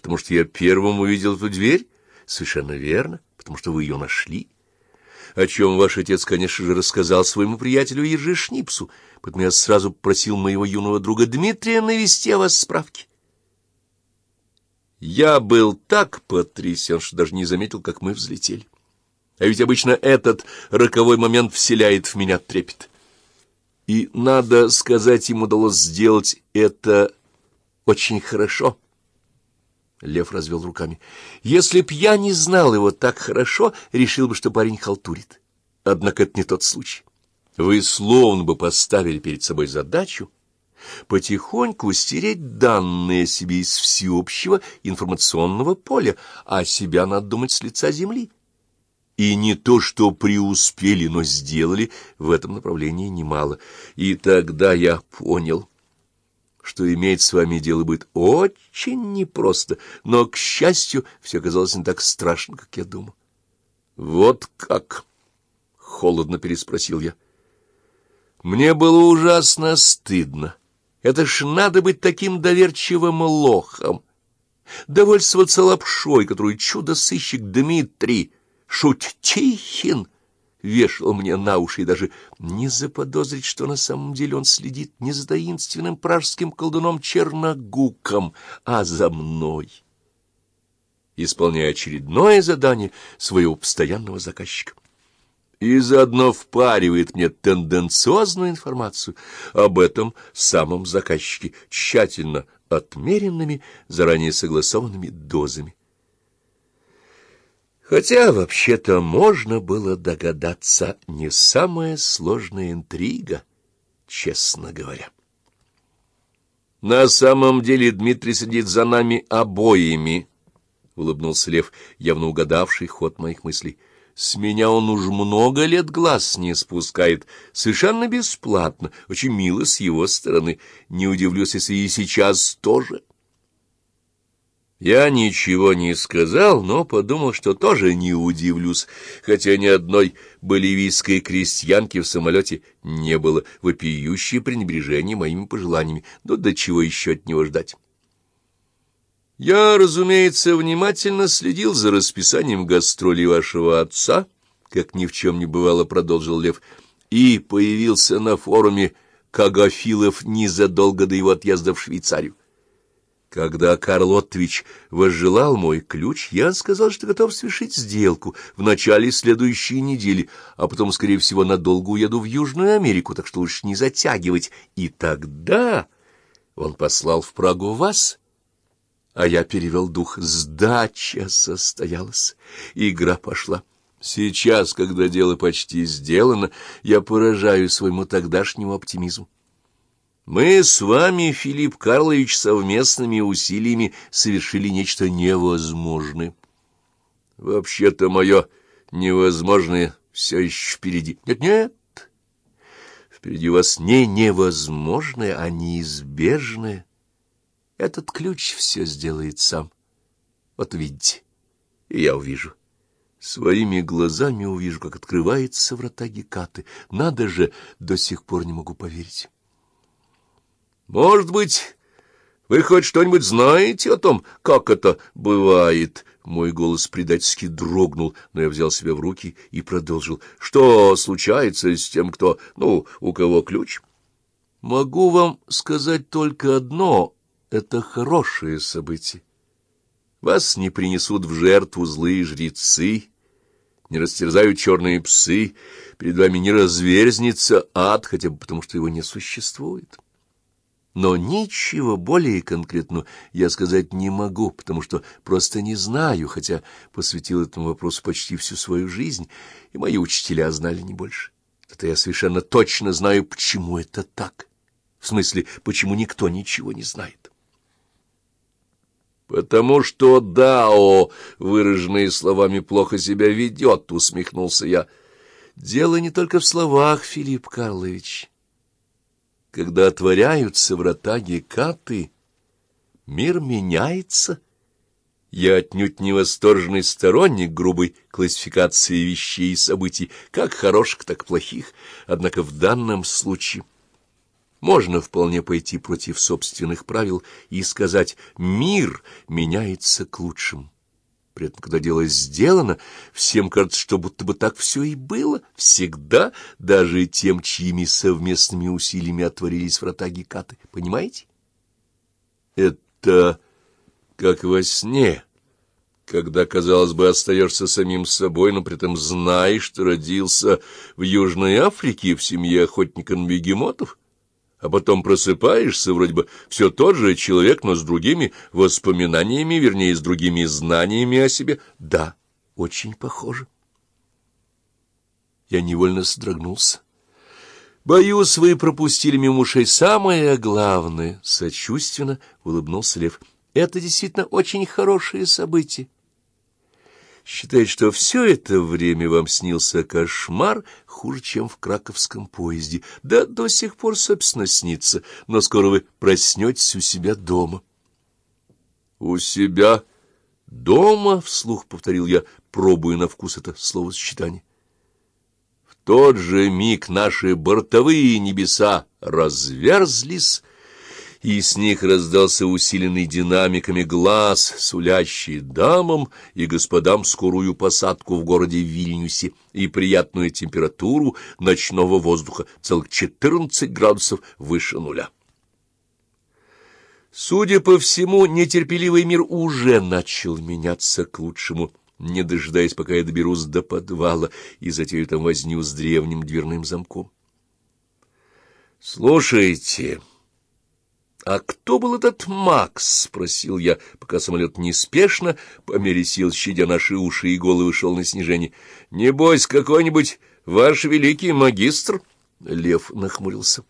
потому что я первым увидел эту дверь? Совершенно верно, потому что вы ее нашли. О чем ваш отец, конечно же, рассказал своему приятелю Ержи Шнипсу, поэтому я сразу просил моего юного друга Дмитрия навести о вас справки. Я был так потрясен, что даже не заметил, как мы взлетели. А ведь обычно этот роковой момент вселяет в меня трепет. И, надо сказать, ему удалось сделать это очень хорошо. Лев развел руками. Если б я не знал его так хорошо, решил бы, что парень халтурит. Однако это не тот случай. Вы словно бы поставили перед собой задачу потихоньку стереть данные себе из всеобщего информационного поля, а себя надо думать с лица земли. И не то, что преуспели, но сделали в этом направлении немало. И тогда я понял, что иметь с вами дело будет очень непросто, но, к счастью, все оказалось не так страшно, как я думал. — Вот как? — холодно переспросил я. Мне было ужасно стыдно. Это ж надо быть таким доверчивым лохом. Довольствоваться лапшой, которую чудо-сыщик Дмитрий Шутчихин вешал мне на уши, и даже не заподозрить, что на самом деле он следит не за таинственным пражским колдуном Черногуком, а за мной, исполняя очередное задание своего постоянного заказчика и заодно впаривает мне тенденциозную информацию об этом самом заказчике тщательно отмеренными, заранее согласованными дозами. Хотя, вообще-то, можно было догадаться, не самая сложная интрига, честно говоря. На самом деле Дмитрий сидит за нами обоими, — улыбнулся Лев, явно угадавший ход моих мыслей. С меня он уж много лет глаз не спускает, совершенно бесплатно, очень мило с его стороны. Не удивлюсь, если и сейчас тоже. Я ничего не сказал, но подумал, что тоже не удивлюсь, хотя ни одной боливийской крестьянки в самолете не было, вопиющее пренебрежение моими пожеланиями, но до чего еще от него ждать. Я, разумеется, внимательно следил за расписанием гастролей вашего отца, как ни в чем не бывало, продолжил Лев, и появился на форуме Кагафилов незадолго до его отъезда в Швейцарию. Когда Карл Оттович возжелал мой ключ, я сказал, что готов совершить сделку в начале следующей недели, а потом, скорее всего, надолго уеду в Южную Америку, так что лучше не затягивать. И тогда он послал в Прагу вас, а я перевел дух. Сдача состоялась, игра пошла. Сейчас, когда дело почти сделано, я поражаю своему тогдашнему оптимизму. Мы с вами, Филипп Карлович, совместными усилиями совершили нечто невозможное. Вообще-то мое невозможное все еще впереди. Нет-нет, впереди у вас не невозможное, а неизбежное. Этот ключ все сделает сам. Вот видите, и я увижу. Своими глазами увижу, как открывается врата Гекаты. Надо же, до сих пор не могу поверить. Может быть, вы хоть что-нибудь знаете о том, как это бывает? Мой голос предательски дрогнул, но я взял себя в руки и продолжил. Что случается с тем, кто, ну, у кого ключ? Могу вам сказать только одно это хорошее событие. Вас не принесут в жертву злые жрецы, не растерзают черные псы, перед вами не разверзнется ад, хотя бы потому, что его не существует. Но ничего более конкретно я сказать не могу, потому что просто не знаю, хотя посвятил этому вопросу почти всю свою жизнь, и мои учителя знали не больше. Это я совершенно точно знаю, почему это так. В смысле, почему никто ничего не знает. «Потому что Дао, выраженные словами, плохо себя ведет», — усмехнулся я. «Дело не только в словах, Филипп Карлович. Когда отворяются врата Гекаты, мир меняется». Я отнюдь не восторженный сторонник грубой классификации вещей и событий, как хороших, так плохих, однако в данном случае Можно вполне пойти против собственных правил и сказать «мир меняется к лучшему». При этом, когда дело сделано, всем кажется, что будто бы так все и было, всегда, даже тем, чьими совместными усилиями отворились врата Гекаты. Понимаете? Это как во сне, когда, казалось бы, остаешься самим собой, но при этом знаешь, что родился в Южной Африке в семье охотника на бегемотов а потом просыпаешься, вроде бы все тот же человек, но с другими воспоминаниями, вернее, с другими знаниями о себе. Да, очень похоже. Я невольно содрогнулся. «Боюсь, вы пропустили мимо ушей самое главное», — сочувственно улыбнулся Лев. «Это действительно очень хорошее событие» считает, что все это время вам снился кошмар хуже, чем в краковском поезде. Да до сих пор, собственно, снится, но скоро вы проснетесь у себя дома. — У себя дома? — вслух повторил я, пробуя на вкус это словосочетание. В тот же миг наши бортовые небеса разверзлись, и с них раздался усиленный динамиками глаз, сулящий дамам и господам скорую посадку в городе Вильнюсе и приятную температуру ночного воздуха целых 14 градусов выше нуля. Судя по всему, нетерпеливый мир уже начал меняться к лучшему, не дожидаясь, пока я доберусь до подвала и затею там возню с древним дверным замком. «Слушайте...» «А кто был этот Макс?» — спросил я, пока самолет неспешно, по мере сил щадя наши уши и головы, шел на снижение. «Небось, какой-нибудь ваш великий магистр?» Лев нахмурился.